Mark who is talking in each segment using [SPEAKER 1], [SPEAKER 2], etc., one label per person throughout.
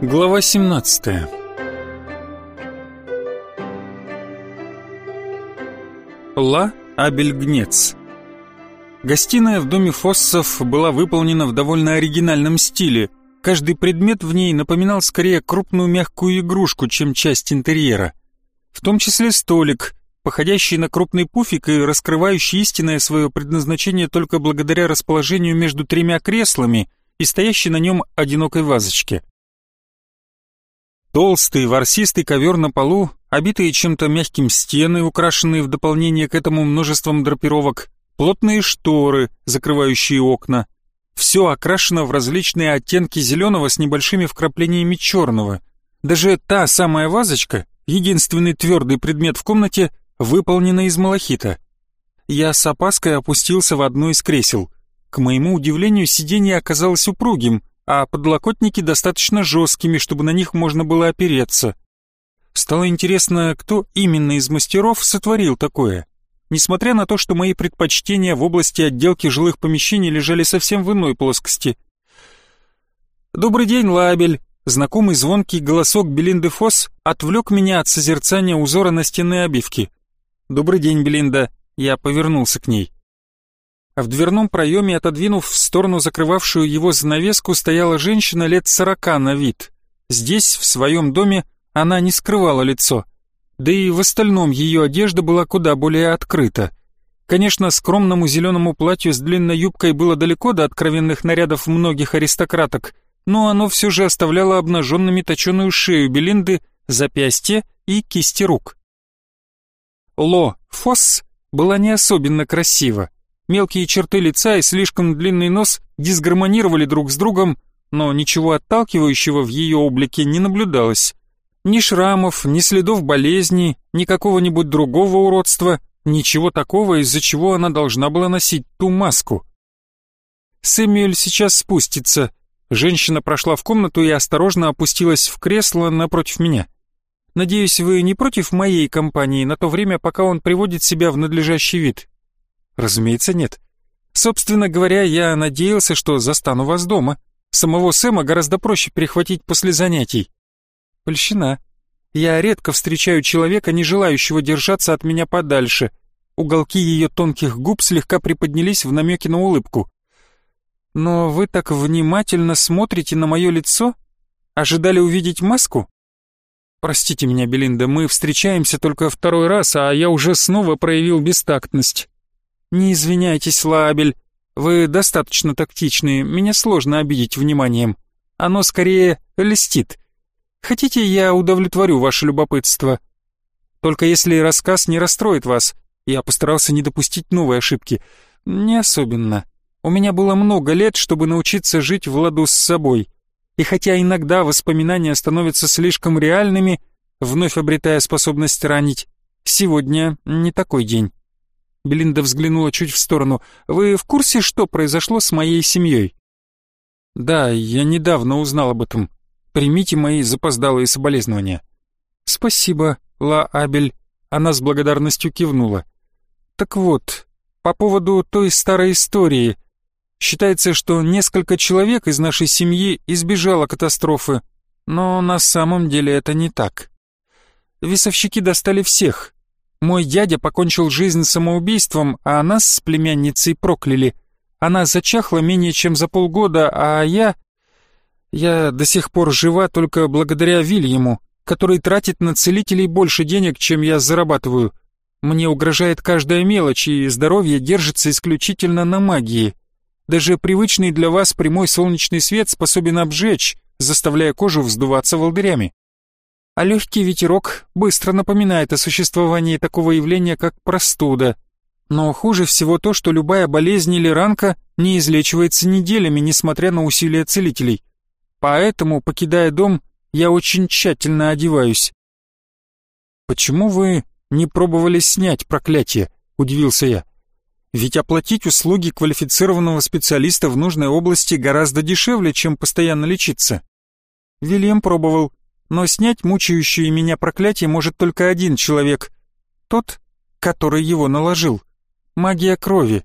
[SPEAKER 1] Глава 17 Ла Абельгнец Гостиная в доме Фоссов была выполнена в довольно оригинальном стиле. Каждый предмет в ней напоминал скорее крупную мягкую игрушку, чем часть интерьера. В том числе столик, походящий на крупный пуфик и раскрывающий истинное свое предназначение только благодаря расположению между тремя креслами и стоящей на нем одинокой вазочке. Толстый ворсистый ковер на полу, обитые чем-то мягким стены, украшенные в дополнение к этому множеством драпировок, плотные шторы, закрывающие окна. Все окрашено в различные оттенки зеленого с небольшими вкраплениями черного. Даже та самая вазочка, единственный твердый предмет в комнате, выполнена из малахита. Я с опаской опустился в одно из кресел. К моему удивлению, сиденье оказалось упругим, а подлокотники достаточно жесткими, чтобы на них можно было опереться. Стало интересно, кто именно из мастеров сотворил такое. Несмотря на то, что мои предпочтения в области отделки жилых помещений лежали совсем в иной плоскости. «Добрый день, Лабель!» Знакомый звонкий голосок Белинды Фосс отвлек меня от созерцания узора на стенной обивке. «Добрый день, Белинда!» Я повернулся к ней. В дверном проеме, отодвинув в сторону закрывавшую его занавеску, стояла женщина лет сорока на вид. Здесь, в своем доме, она не скрывала лицо. Да и в остальном ее одежда была куда более открыта. Конечно, скромному зеленому платью с длинной юбкой было далеко до откровенных нарядов многих аристократок, но оно все же оставляло обнаженными точеную шею Белинды, запястье и кисти рук. Ло Фосс была не особенно красива. Мелкие черты лица и слишком длинный нос дисгармонировали друг с другом, но ничего отталкивающего в ее облике не наблюдалось. Ни шрамов, ни следов болезни, ни какого-нибудь другого уродства, ничего такого, из-за чего она должна была носить ту маску. Сэмюэль сейчас спустится. Женщина прошла в комнату и осторожно опустилась в кресло напротив меня. Надеюсь, вы не против моей компании на то время, пока он приводит себя в надлежащий вид. Разумеется, нет. Собственно говоря, я надеялся, что застану вас дома. Самого Сэма гораздо проще перехватить после занятий. Польщина. Я редко встречаю человека, не желающего держаться от меня подальше. Уголки ее тонких губ слегка приподнялись в намеке на улыбку. Но вы так внимательно смотрите на мое лицо? Ожидали увидеть маску? Простите меня, Белинда, мы встречаемся только второй раз, а я уже снова проявил бестактность. «Не извиняйтесь, Лабель, вы достаточно тактичны, меня сложно обидеть вниманием. Оно скорее льстит. Хотите, я удовлетворю ваше любопытство? Только если рассказ не расстроит вас, я постарался не допустить новой ошибки. Не особенно. У меня было много лет, чтобы научиться жить в ладу с собой. И хотя иногда воспоминания становятся слишком реальными, вновь обретая способность ранить, сегодня не такой день. Белинда взглянула чуть в сторону. «Вы в курсе, что произошло с моей семьей?» «Да, я недавно узнал об этом. Примите мои запоздалые соболезнования». «Спасибо, Ла Абель». Она с благодарностью кивнула. «Так вот, по поводу той старой истории. Считается, что несколько человек из нашей семьи избежало катастрофы, но на самом деле это не так. Весовщики достали всех, мой дядя покончил жизнь самоубийством, а нас с племянницей прокляли. Она зачахла менее чем за полгода, а я... Я до сих пор жива только благодаря Вильяму, который тратит на целителей больше денег, чем я зарабатываю. Мне угрожает каждая мелочь, и здоровье держится исключительно на магии. Даже привычный для вас прямой солнечный свет способен обжечь, заставляя кожу вздуваться волдырями а легкий ветерок быстро напоминает о существовании такого явления, как простуда. Но хуже всего то, что любая болезнь или ранка не излечивается неделями, несмотря на усилия целителей. Поэтому, покидая дом, я очень тщательно одеваюсь. «Почему вы не пробовали снять проклятие?» – удивился я. «Ведь оплатить услуги квалифицированного специалиста в нужной области гораздо дешевле, чем постоянно лечиться». Вильям пробовал, но снять мучающее меня проклятие может только один человек. Тот, который его наложил. Магия крови.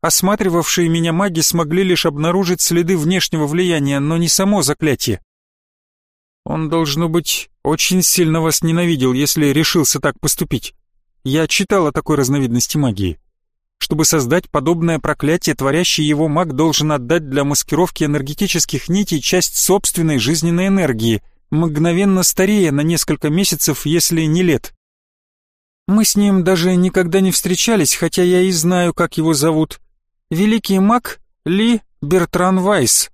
[SPEAKER 1] Осматривавшие меня маги смогли лишь обнаружить следы внешнего влияния, но не само заклятие. Он, должно быть, очень сильно вас ненавидел, если решился так поступить. Я читал о такой разновидности магии. Чтобы создать подобное проклятие, творящий его маг должен отдать для маскировки энергетических нитей часть собственной жизненной энергии, мгновенно старея на несколько месяцев, если не лет. Мы с ним даже никогда не встречались, хотя я и знаю, как его зовут. Великий маг Ли Бертран Вайс,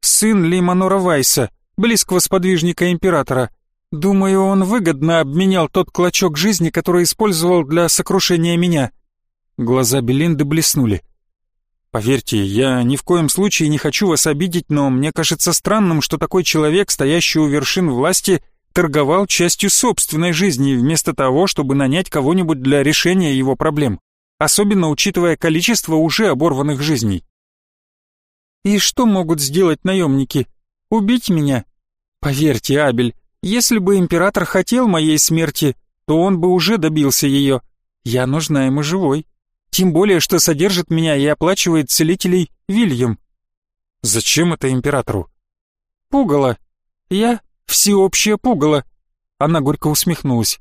[SPEAKER 1] сын Ли Манора Вайса, близкого сподвижника императора. Думаю, он выгодно обменял тот клочок жизни, который использовал для сокрушения меня. Глаза Белинды блеснули. Поверьте, я ни в коем случае не хочу вас обидеть, но мне кажется странным, что такой человек, стоящий у вершин власти, торговал частью собственной жизни вместо того, чтобы нанять кого-нибудь для решения его проблем, особенно учитывая количество уже оборванных жизней. И что могут сделать наемники? Убить меня? Поверьте, Абель, если бы император хотел моей смерти, то он бы уже добился ее. Я нужна ему живой. Тем более, что содержит меня и оплачивает целителей Вильям. Зачем это императору? Пугало. Я всеобщее пугало. Она горько усмехнулась.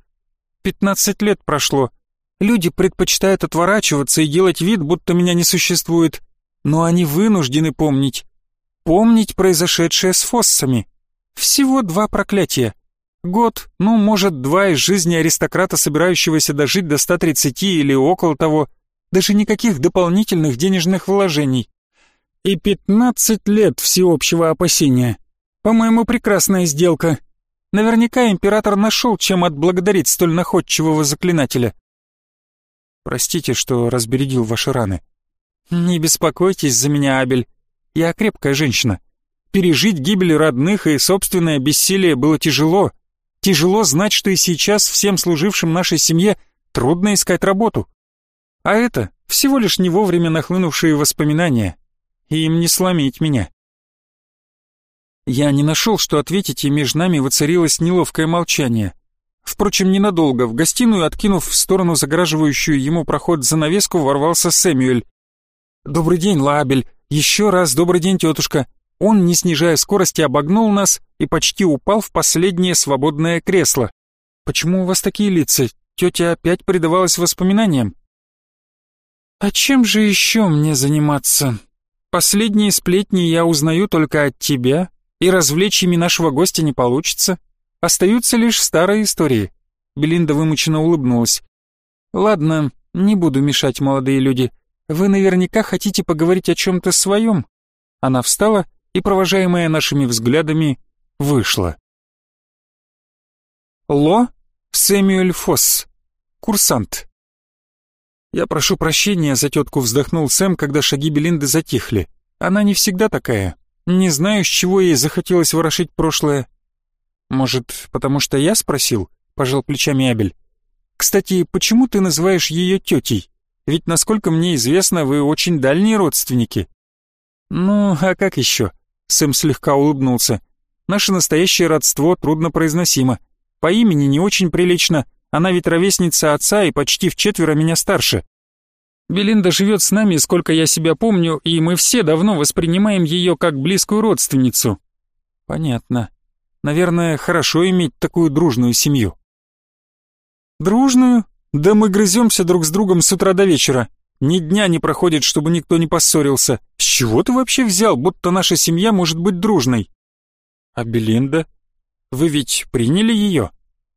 [SPEAKER 1] Пятнадцать лет прошло. Люди предпочитают отворачиваться и делать вид, будто меня не существует. Но они вынуждены помнить. Помнить произошедшее с фоссами. Всего два проклятия. Год, ну, может, два из жизни аристократа, собирающегося дожить до 130 или около того, даже никаких дополнительных денежных вложений. И 15 лет всеобщего опасения. По-моему, прекрасная сделка. Наверняка император нашел, чем отблагодарить столь находчивого заклинателя. Простите, что разбередил ваши раны. Не беспокойтесь за меня, Абель. Я крепкая женщина. Пережить гибель родных и собственное бессилие было тяжело. Тяжело знать, что и сейчас всем служившим нашей семье трудно искать работу. А это всего лишь не вовремя нахлынувшие воспоминания. И им не сломить меня. Я не нашел, что ответить, и между нами воцарилось неловкое молчание. Впрочем, ненадолго. В гостиную, откинув в сторону загораживающую ему проход занавеску, ворвался Сэмюэль. «Добрый день, Лаабель. Еще раз добрый день, тетушка». Он, не снижая скорости, обогнул нас и почти упал в последнее свободное кресло. «Почему у вас такие лица? Тетя опять предавалась воспоминаниям?» А чем же еще мне заниматься? Последние сплетни я узнаю только от тебя, и развлечь ими нашего гостя не получится. Остаются лишь старые истории. Белинда вымученно улыбнулась. Ладно, не буду мешать, молодые люди. Вы наверняка хотите поговорить о чем-то своем. Она встала и, провожаемая нашими взглядами, вышла. Ло Сэмюэль Фосс, курсант. «Я прошу прощения за тетку», — вздохнул Сэм, когда шаги Белинды затихли. «Она не всегда такая. Не знаю, с чего ей захотелось ворошить прошлое». «Может, потому что я спросил?» — пожал плечами Абель. «Кстати, почему ты называешь ее тетей? Ведь, насколько мне известно, вы очень дальние родственники». «Ну, а как еще?» — Сэм слегка улыбнулся. «Наше настоящее родство труднопроизносимо. По имени не очень прилично, она ведь ровесница отца и почти в четверо меня старше. Белинда живет с нами, сколько я себя помню, и мы все давно воспринимаем ее как близкую родственницу. Понятно. Наверное, хорошо иметь такую дружную семью. Дружную? Да мы грыземся друг с другом с утра до вечера. Ни дня не проходит, чтобы никто не поссорился. С чего ты вообще взял, будто наша семья может быть дружной? А Белинда? Вы ведь приняли ее?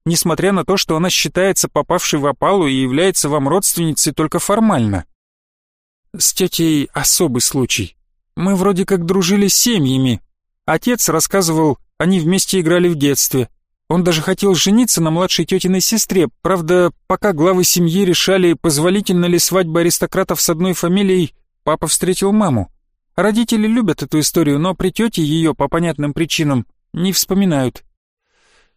[SPEAKER 1] Несмотря на то, что она считается попавшей в опалу и является вам родственницей только формально. С тетей особый случай. Мы вроде как дружили с семьями. Отец рассказывал, они вместе играли в детстве. Он даже хотел жениться на младшей тетиной сестре, правда, пока главы семьи решали, позволительно ли свадьба аристократов с одной фамилией, папа встретил маму. Родители любят эту историю, но при тете ее, по понятным причинам, не вспоминают.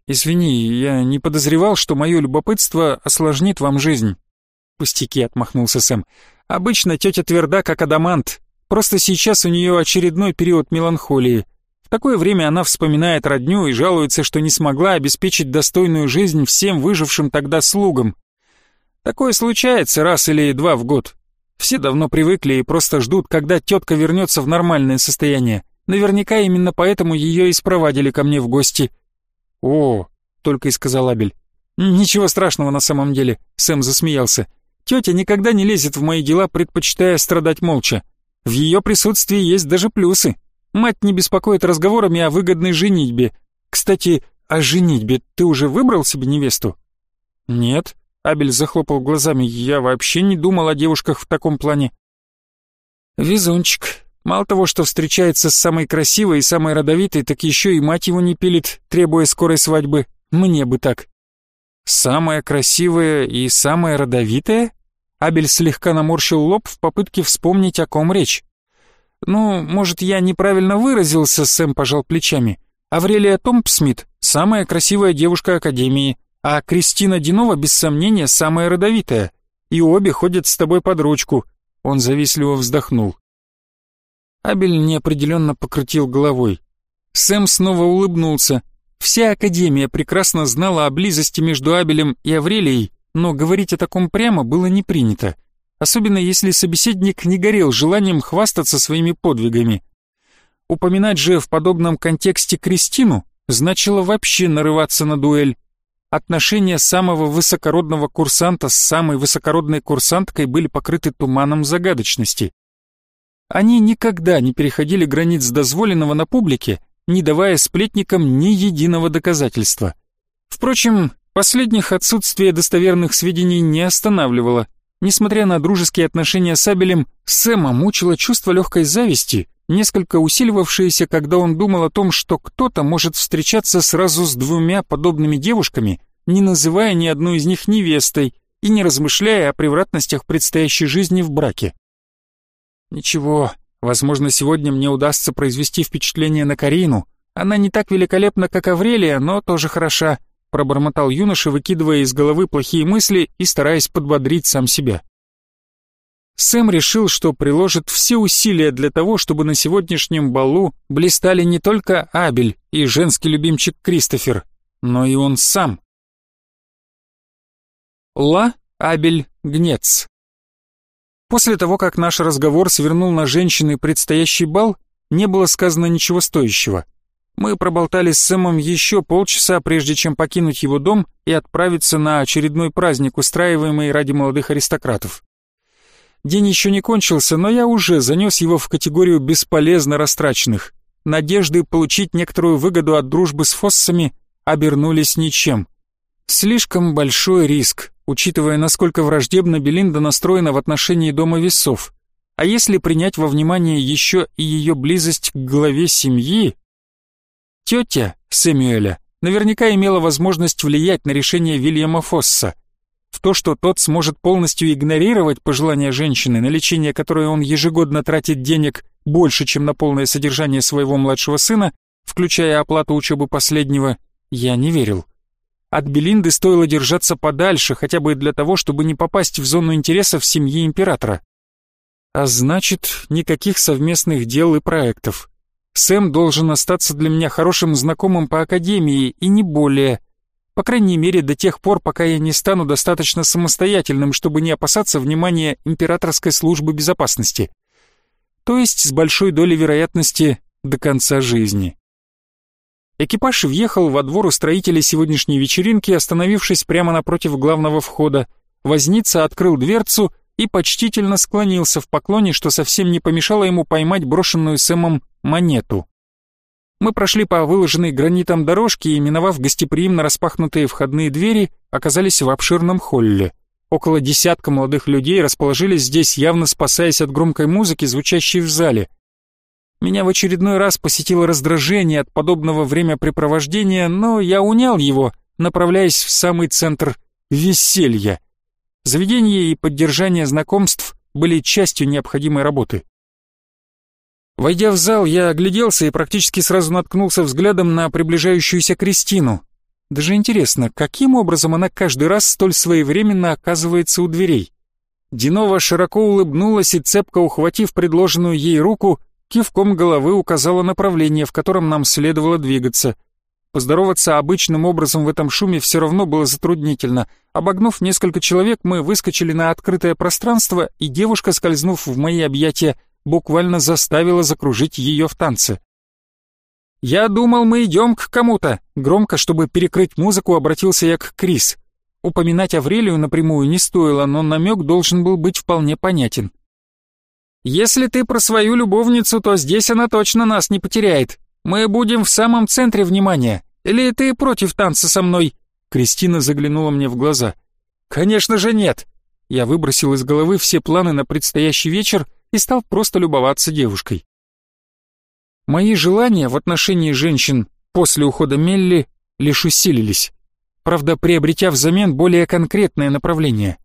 [SPEAKER 1] «Извини, я не подозревал, что мое любопытство осложнит вам жизнь». «Пустяки», — отмахнулся Сэм. «Обычно тетя тверда, как адамант. Просто сейчас у нее очередной период меланхолии. В такое время она вспоминает родню и жалуется, что не смогла обеспечить достойную жизнь всем выжившим тогда слугам. Такое случается раз или два в год. Все давно привыкли и просто ждут, когда тетка вернется в нормальное состояние. Наверняка именно поэтому ее и спровадили ко мне в гости». «О!» — только и сказал Абель. «Ничего страшного на самом деле», — Сэм засмеялся. «Тетя никогда не лезет в мои дела, предпочитая страдать молча. В ее присутствии есть даже плюсы. Мать не беспокоит разговорами о выгодной женитьбе. Кстати, о женитьбе ты уже выбрал себе невесту?» «Нет», — Абель захлопал глазами, — «я вообще не думал о девушках в таком плане». «Везунчик. Мало того, что встречается с самой красивой и самой родовитой, так еще и мать его не пилит, требуя скорой свадьбы. Мне бы так». «Самая красивая и самая родовитая?» Абель слегка наморщил лоб в попытке вспомнить, о ком речь. «Ну, может, я неправильно выразился», — Сэм пожал плечами. «Аврелия Томпсмит — самая красивая девушка Академии, а Кристина Динова, без сомнения, самая родовитая. И обе ходят с тобой под ручку». Он завистливо вздохнул. Абель неопределенно покрутил головой. Сэм снова улыбнулся. Вся Академия прекрасно знала о близости между Абелем и Аврелией, но говорить о таком прямо было не принято, особенно если собеседник не горел желанием хвастаться своими подвигами. Упоминать же в подобном контексте Кристину значило вообще нарываться на дуэль. Отношения самого высокородного курсанта с самой высокородной курсанткой были покрыты туманом загадочности. Они никогда не переходили границ дозволенного на публике, не давая сплетникам ни единого доказательства. Впрочем, Последних отсутствие достоверных сведений не останавливало. Несмотря на дружеские отношения с Абелем, Сэма мучило чувство легкой зависти, несколько усиливавшееся, когда он думал о том, что кто-то может встречаться сразу с двумя подобными девушками, не называя ни одну из них невестой и не размышляя о превратностях предстоящей жизни в браке. Ничего, возможно, сегодня мне удастся произвести впечатление на Карину. Она не так великолепна, как Аврелия, но тоже хороша пробормотал юноша, выкидывая из головы плохие мысли и стараясь подбодрить сам себя. Сэм решил, что приложит все усилия для того, чтобы на сегодняшнем балу блистали не только Абель и женский любимчик Кристофер, но и он сам. Ла Абель Гнец После того, как наш разговор свернул на женщины предстоящий бал, не было сказано ничего стоящего. Мы проболтали с Сэмом еще полчаса, прежде чем покинуть его дом и отправиться на очередной праздник, устраиваемый ради молодых аристократов. День еще не кончился, но я уже занес его в категорию бесполезно растраченных. Надежды получить некоторую выгоду от дружбы с фоссами обернулись ничем. Слишком большой риск, учитывая, насколько враждебно Белинда настроена в отношении Дома Весов. А если принять во внимание еще и ее близость к главе семьи, Тетя Сэмюэля наверняка имела возможность влиять на решение Вильяма Фосса. В то, что тот сможет полностью игнорировать пожелания женщины, на лечение которой он ежегодно тратит денег больше, чем на полное содержание своего младшего сына, включая оплату учебы последнего, я не верил. От Белинды стоило держаться подальше, хотя бы для того, чтобы не попасть в зону интересов семьи императора. А значит, никаких совместных дел и проектов. Сэм должен остаться для меня хорошим знакомым по академии и не более. По крайней мере, до тех пор, пока я не стану достаточно самостоятельным, чтобы не опасаться внимания императорской службы безопасности. То есть с большой долей вероятности до конца жизни. Экипаж въехал во двор устроителей сегодняшней вечеринки, остановившись прямо напротив главного входа. Возница открыл дверцу и почтительно склонился в поклоне, что совсем не помешало ему поймать брошенную Сэмом монету. Мы прошли по выложенной гранитом дорожке и, миновав гостеприимно распахнутые входные двери, оказались в обширном холле. Около десятка молодых людей расположились здесь, явно спасаясь от громкой музыки, звучащей в зале. Меня в очередной раз посетило раздражение от подобного времяпрепровождения, но я унял его, направляясь в самый центр веселья. Заведение и поддержание знакомств были частью необходимой работы. Войдя в зал, я огляделся и практически сразу наткнулся взглядом на приближающуюся Кристину. Даже интересно, каким образом она каждый раз столь своевременно оказывается у дверей? Динова широко улыбнулась и, цепко ухватив предложенную ей руку, кивком головы указала направление, в котором нам следовало двигаться — Поздороваться обычным образом в этом шуме все равно было затруднительно. Обогнув несколько человек, мы выскочили на открытое пространство, и девушка, скользнув в мои объятия, буквально заставила закружить ее в танце. «Я думал, мы идем к кому-то», — громко, чтобы перекрыть музыку, обратился я к Крис. Упоминать Аврелию напрямую не стоило, но намек должен был быть вполне понятен. «Если ты про свою любовницу, то здесь она точно нас не потеряет. Мы будем в самом центре внимания. Или ты против танца со мной?» Кристина заглянула мне в глаза. «Конечно же нет!» Я выбросил из головы все планы на предстоящий вечер и стал просто любоваться девушкой. Мои желания в отношении женщин после ухода Мелли лишь усилились, правда, приобретя взамен более конкретное направление.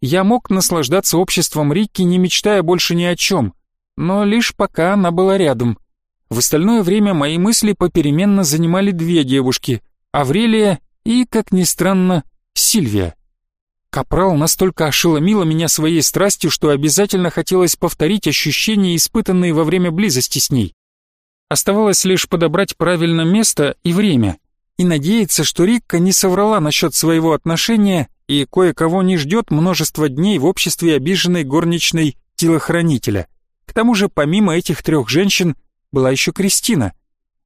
[SPEAKER 1] Я мог наслаждаться обществом Рикки, не мечтая больше ни о чем, но лишь пока она была рядом. В остальное время мои мысли попеременно занимали две девушки — Аврелия и, как ни странно, Сильвия. Капрал настолько ошеломила меня своей страстью, что обязательно хотелось повторить ощущения, испытанные во время близости с ней. Оставалось лишь подобрать правильно место и время, и надеяться, что Рикка не соврала насчет своего отношения и кое-кого не ждет множество дней в обществе обиженной горничной телохранителя. К тому же, помимо этих трех женщин, была еще Кристина.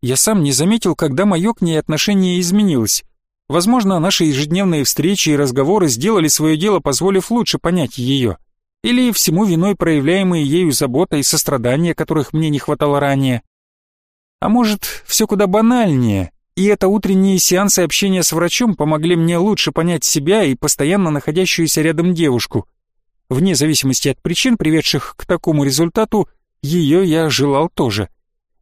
[SPEAKER 1] Я сам не заметил, когда мое к ней отношение изменилось. Возможно, наши ежедневные встречи и разговоры сделали свое дело, позволив лучше понять ее. Или всему виной проявляемые ею забота и сострадание, которых мне не хватало ранее. А может, все куда банальнее, и это утренние сеансы общения с врачом помогли мне лучше понять себя и постоянно находящуюся рядом девушку. Вне зависимости от причин, приведших к такому результату, ее я желал тоже.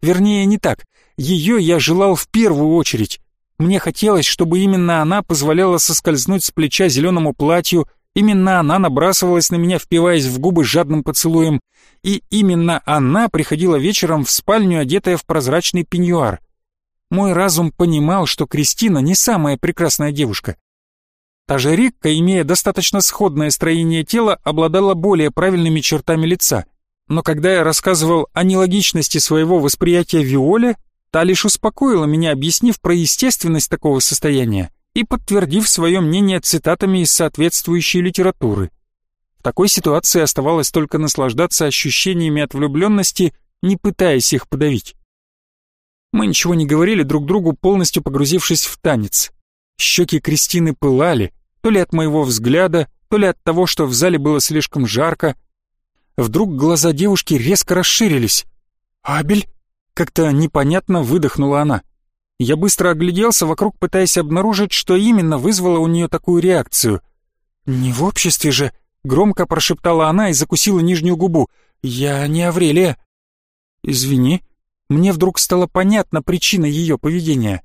[SPEAKER 1] Вернее, не так. Ее я желал в первую очередь. Мне хотелось, чтобы именно она позволяла соскользнуть с плеча зеленому платью, именно она набрасывалась на меня, впиваясь в губы жадным поцелуем, и именно она приходила вечером в спальню, одетая в прозрачный пеньюар. Мой разум понимал, что Кристина не самая прекрасная девушка. Та же Рикка, имея достаточно сходное строение тела, обладала более правильными чертами лица. Но когда я рассказывал о нелогичности своего восприятия Виоле, та лишь успокоила меня, объяснив про естественность такого состояния и подтвердив свое мнение цитатами из соответствующей литературы. В такой ситуации оставалось только наслаждаться ощущениями от влюбленности, не пытаясь их подавить. Мы ничего не говорили друг другу, полностью погрузившись в танец. Щеки Кристины пылали, то ли от моего взгляда, то ли от того, что в зале было слишком жарко. Вдруг глаза девушки резко расширились. «Абель?» — как-то непонятно выдохнула она. Я быстро огляделся вокруг, пытаясь обнаружить, что именно вызвало у нее такую реакцию. «Не в обществе же!» Громко прошептала она и закусила нижнюю губу. «Я не Аврелия». «Извини». Мне вдруг стало понятна причина ее поведения.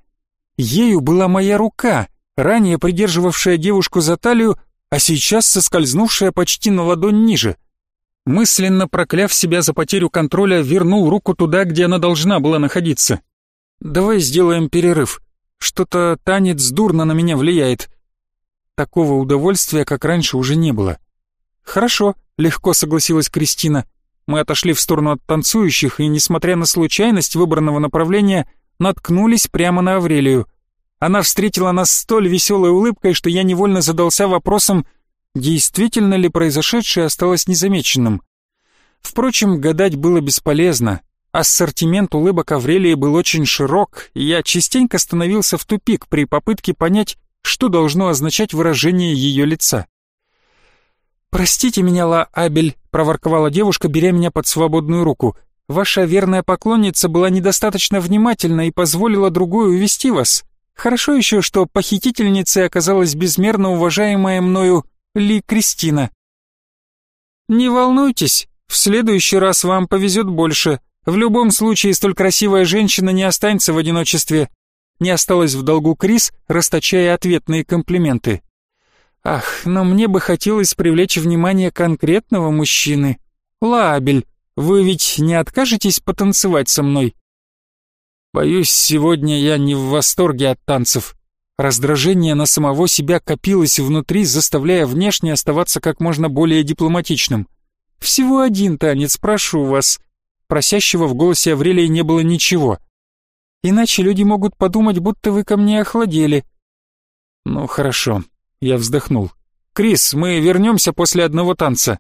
[SPEAKER 1] Ею была моя рука, ранее придерживавшая девушку за талию, а сейчас соскользнувшая почти на ладонь ниже. Мысленно прокляв себя за потерю контроля, вернул руку туда, где она должна была находиться. «Давай сделаем перерыв. Что-то танец дурно на меня влияет». Такого удовольствия, как раньше, уже не было. «Хорошо», — легко согласилась Кристина. Мы отошли в сторону от танцующих и, несмотря на случайность выбранного направления, наткнулись прямо на Аврелию. Она встретила нас столь веселой улыбкой, что я невольно задался вопросом, действительно ли произошедшее осталось незамеченным. Впрочем, гадать было бесполезно. Ассортимент улыбок Аврелии был очень широк, и я частенько становился в тупик при попытке понять, что должно означать выражение ее лица. «Простите меня, Ла Абель», — проворковала девушка, беря меня под свободную руку. «Ваша верная поклонница была недостаточно внимательна и позволила другую увести вас. Хорошо еще, что похитительницей оказалась безмерно уважаемая мною Ли Кристина». «Не волнуйтесь, в следующий раз вам повезет больше. В любом случае, столь красивая женщина не останется в одиночестве». Не осталось в долгу Крис, расточая ответные комплименты. Ах, но мне бы хотелось привлечь внимание конкретного мужчины. Лабель, вы ведь не откажетесь потанцевать со мной? Боюсь, сегодня я не в восторге от танцев. Раздражение на самого себя копилось внутри, заставляя внешне оставаться как можно более дипломатичным. Всего один танец, прошу вас. Просящего в голосе Аврелии не было ничего. Иначе люди могут подумать, будто вы ко мне охладели. Ну, хорошо. Я вздохнул. «Крис, мы вернемся после одного танца».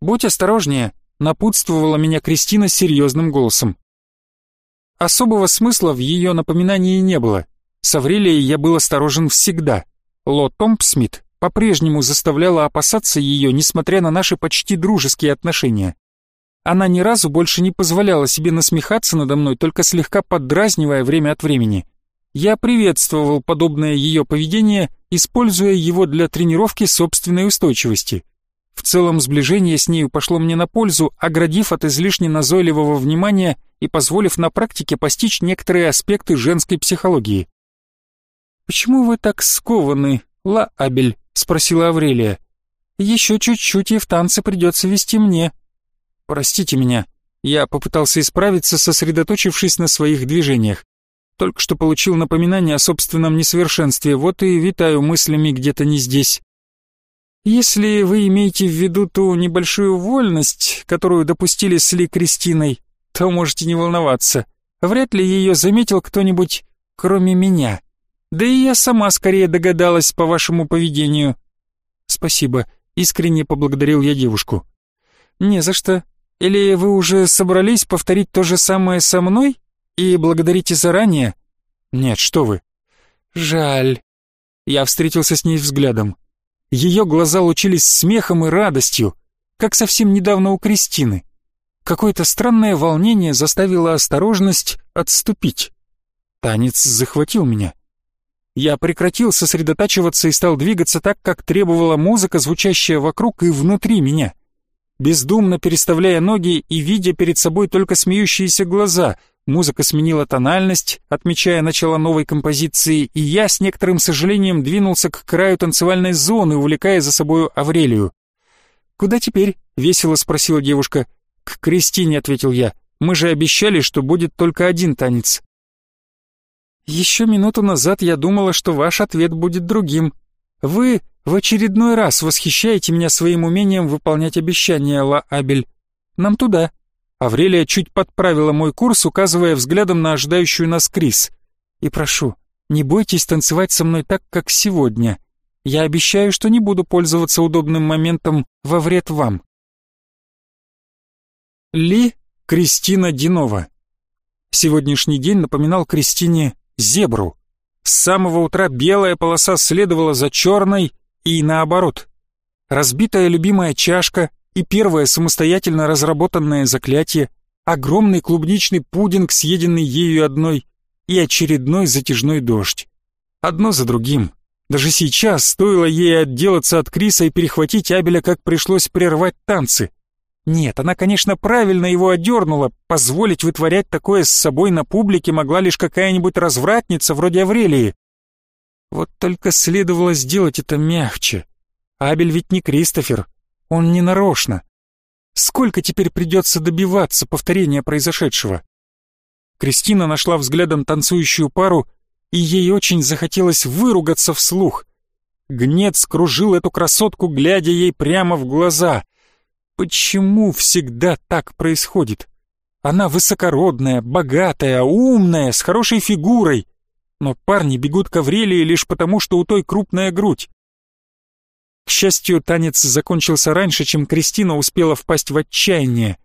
[SPEAKER 1] «Будь осторожнее», — напутствовала меня Кристина серьезным голосом. Особого смысла в ее напоминании не было. С Аврелией я был осторожен всегда. Ло Томпсмит по-прежнему заставляла опасаться ее, несмотря на наши почти дружеские отношения. Она ни разу больше не позволяла себе насмехаться надо мной, только слегка поддразнивая время от времени. Я приветствовал подобное ее поведение, используя его для тренировки собственной устойчивости. В целом сближение с нею пошло мне на пользу, оградив от излишне назойливого внимания и позволив на практике постичь некоторые аспекты женской психологии. «Почему вы так скованы, Ла Абель?» — спросила Аврелия. «Еще чуть-чуть и в танце придется вести мне». «Простите меня». Я попытался исправиться, сосредоточившись на своих движениях. Только что получил напоминание о собственном несовершенстве, вот и витаю мыслями где-то не здесь. Если вы имеете в виду ту небольшую вольность, которую допустили с Ли Кристиной, то можете не волноваться. Вряд ли ее заметил кто-нибудь, кроме меня. Да и я сама скорее догадалась по вашему поведению. Спасибо, искренне поблагодарил я девушку. Не за что. Или вы уже собрались повторить то же самое со мной и благодарите заранее? Нет, что вы. Жаль. Я встретился с ней взглядом. Ее глаза лучились смехом и радостью, как совсем недавно у Кристины. Какое-то странное волнение заставило осторожность отступить. Танец захватил меня. Я прекратил сосредотачиваться и стал двигаться так, как требовала музыка, звучащая вокруг и внутри меня. Бездумно переставляя ноги и видя перед собой только смеющиеся глаза — Музыка сменила тональность, отмечая начало новой композиции, и я с некоторым сожалением двинулся к краю танцевальной зоны, увлекая за собою Аврелию. «Куда теперь?» — весело спросила девушка. «К Кристине», — ответил я. «Мы же обещали, что будет только один танец». «Еще минуту назад я думала, что ваш ответ будет другим. Вы в очередной раз восхищаете меня своим умением выполнять обещания, Ла Абель. Нам туда». Аврелия чуть подправила мой курс, указывая взглядом на ожидающую нас Крис. «И прошу, не бойтесь танцевать со мной так, как сегодня. Я обещаю, что не буду пользоваться удобным моментом во вред вам». Ли Кристина Динова. Сегодняшний день напоминал Кристине зебру. С самого утра белая полоса следовала за черной и наоборот. Разбитая любимая чашка, и первое самостоятельно разработанное заклятие, огромный клубничный пудинг, съеденный ею одной, и очередной затяжной дождь. Одно за другим. Даже сейчас стоило ей отделаться от Криса и перехватить Абеля, как пришлось прервать танцы. Нет, она, конечно, правильно его одернула, позволить вытворять такое с собой на публике могла лишь какая-нибудь развратница вроде Аврелии. Вот только следовало сделать это мягче. Абель ведь не Кристофер, он не нарочно. Сколько теперь придется добиваться повторения произошедшего? Кристина нашла взглядом танцующую пару, и ей очень захотелось выругаться вслух. Гнец кружил эту красотку, глядя ей прямо в глаза. Почему всегда так происходит? Она высокородная, богатая, умная, с хорошей фигурой. Но парни бегут к Аврелии лишь потому, что у той крупная грудь. К счастью, танец закончился раньше, чем Кристина успела впасть в отчаяние.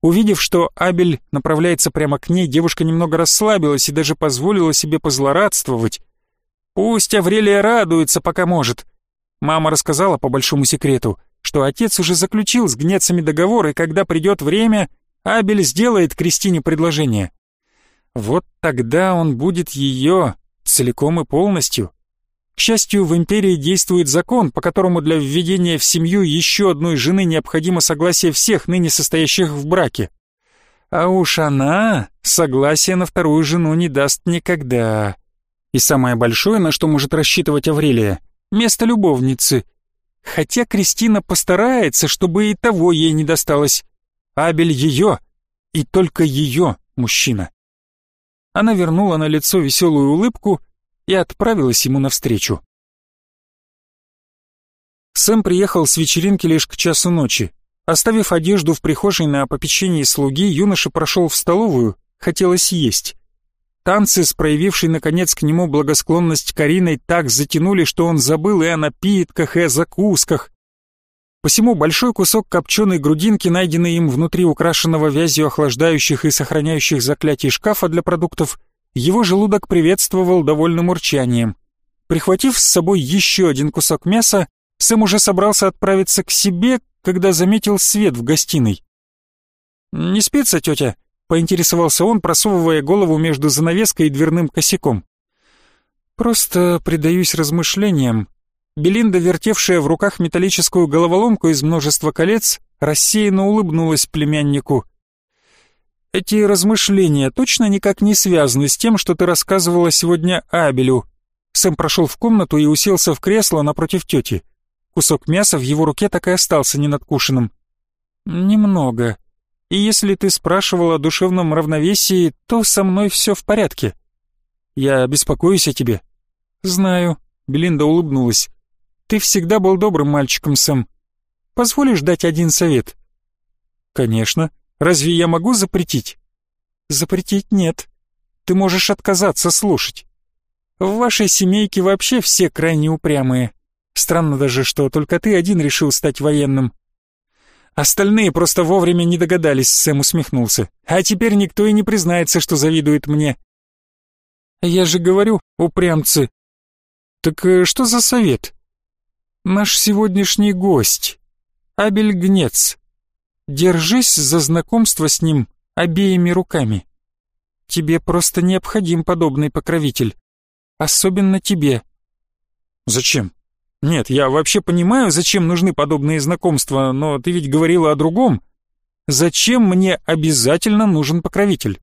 [SPEAKER 1] Увидев, что Абель направляется прямо к ней, девушка немного расслабилась и даже позволила себе позлорадствовать. Пусть Аврелия радуется, пока может. Мама рассказала по большому секрету, что отец уже заключил с гнецами договор, и когда придет время, Абель сделает Кристине предложение. Вот тогда он будет ее целиком и полностью. К счастью, в империи действует закон, по которому для введения в семью еще одной жены необходимо согласие всех ныне состоящих в браке. А уж она согласия на вторую жену не даст никогда. И самое большое, на что может рассчитывать Аврелия, место любовницы. Хотя Кристина постарается, чтобы и того ей не досталось. Абель ее, и только ее мужчина. Она вернула на лицо веселую улыбку и отправилась ему навстречу. Сэм приехал с вечеринки лишь к часу ночи. Оставив одежду в прихожей на попечении слуги, юноша прошел в столовую, хотелось есть. Танцы с проявившей наконец к нему благосклонность Кариной так затянули, что он забыл и о напитках, и о закусках. Посему большой кусок копченой грудинки, найденный им внутри украшенного вязью охлаждающих и сохраняющих заклятий шкафа для продуктов, его желудок приветствовал довольным урчанием. Прихватив с собой еще один кусок мяса, Сэм уже собрался отправиться к себе, когда заметил свет в гостиной. «Не спится, тетя?» — поинтересовался он, просовывая голову между занавеской и дверным косяком. «Просто предаюсь размышлениям». Белинда, вертевшая в руках металлическую головоломку из множества колец, рассеянно улыбнулась племяннику. «Эти размышления точно никак не связаны с тем, что ты рассказывала сегодня Абелю». Сэм прошел в комнату и уселся в кресло напротив тети. Кусок мяса в его руке так и остался ненадкушенным. «Немного. И если ты спрашивал о душевном равновесии, то со мной все в порядке. Я беспокоюсь о тебе». «Знаю», — Белинда улыбнулась. «Ты всегда был добрым мальчиком, Сэм. Позволишь дать один совет?» «Конечно. Разве я могу запретить?» «Запретить нет. Ты можешь отказаться слушать. В вашей семейке вообще все крайне упрямые. Странно даже, что только ты один решил стать военным. Остальные просто вовремя не догадались, Сэм усмехнулся. А теперь никто и не признается, что завидует мне. Я же говорю, упрямцы. Так э, что за совет? Наш сегодняшний гость, Абель Гнец. Держись за знакомство с ним обеими руками. Тебе просто необходим подобный покровитель. Особенно тебе. Зачем? Нет, я вообще понимаю, зачем нужны подобные знакомства, но ты ведь говорила о другом. Зачем мне обязательно нужен покровитель?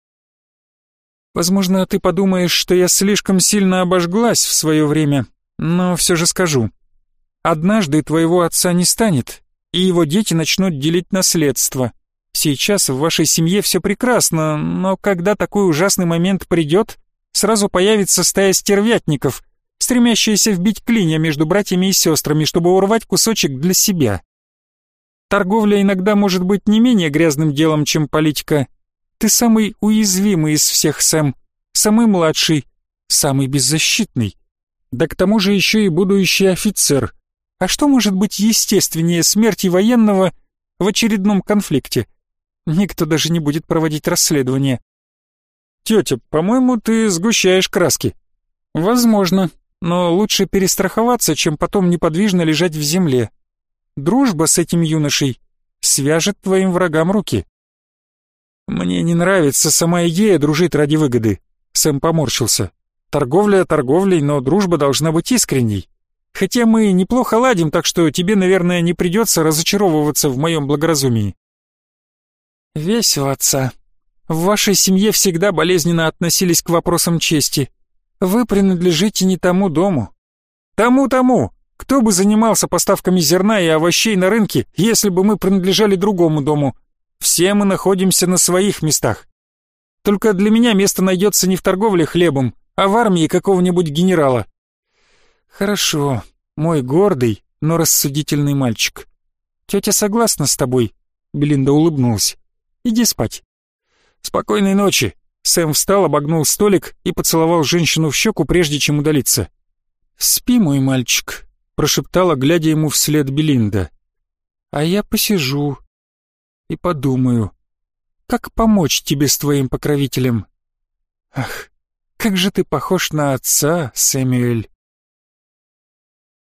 [SPEAKER 1] Возможно, ты подумаешь, что я слишком сильно обожглась в свое время, но все же скажу. Однажды твоего отца не станет, и его дети начнут делить наследство. Сейчас в вашей семье все прекрасно, но когда такой ужасный момент придет, сразу появится стая стервятников — стремящаяся вбить клинья между братьями и сестрами, чтобы урвать кусочек для себя. Торговля иногда может быть не менее грязным делом, чем политика. Ты самый уязвимый из всех, Сэм, самый младший, самый беззащитный. Да к тому же еще и будущий офицер. А что может быть естественнее смерти военного в очередном конфликте? Никто даже не будет проводить расследование. Тетя, по-моему, ты сгущаешь краски. Возможно, но лучше перестраховаться, чем потом неподвижно лежать в земле. Дружба с этим юношей свяжет твоим врагам руки. Мне не нравится сама идея дружить ради выгоды. Сэм поморщился. Торговля торговлей, но дружба должна быть искренней. Хотя мы неплохо ладим, так что тебе, наверное, не придется разочаровываться в моем благоразумии. Весело, отца. В вашей семье всегда болезненно относились к вопросам чести. Вы принадлежите не тому дому. Тому-тому. Кто бы занимался поставками зерна и овощей на рынке, если бы мы принадлежали другому дому? Все мы находимся на своих местах. Только для меня место найдется не в торговле хлебом, а в армии какого-нибудь генерала. Хорошо, мой гордый, но рассудительный мальчик. Тетя согласна с тобой, Белинда улыбнулась. Иди спать. Спокойной ночи, Сэм встал, обогнул столик и поцеловал женщину в щеку, прежде чем удалиться. «Спи, мой мальчик», — прошептала, глядя ему вслед Белинда. «А я посижу и подумаю, как помочь тебе с твоим покровителем. Ах, как же ты похож на отца, Сэмюэль».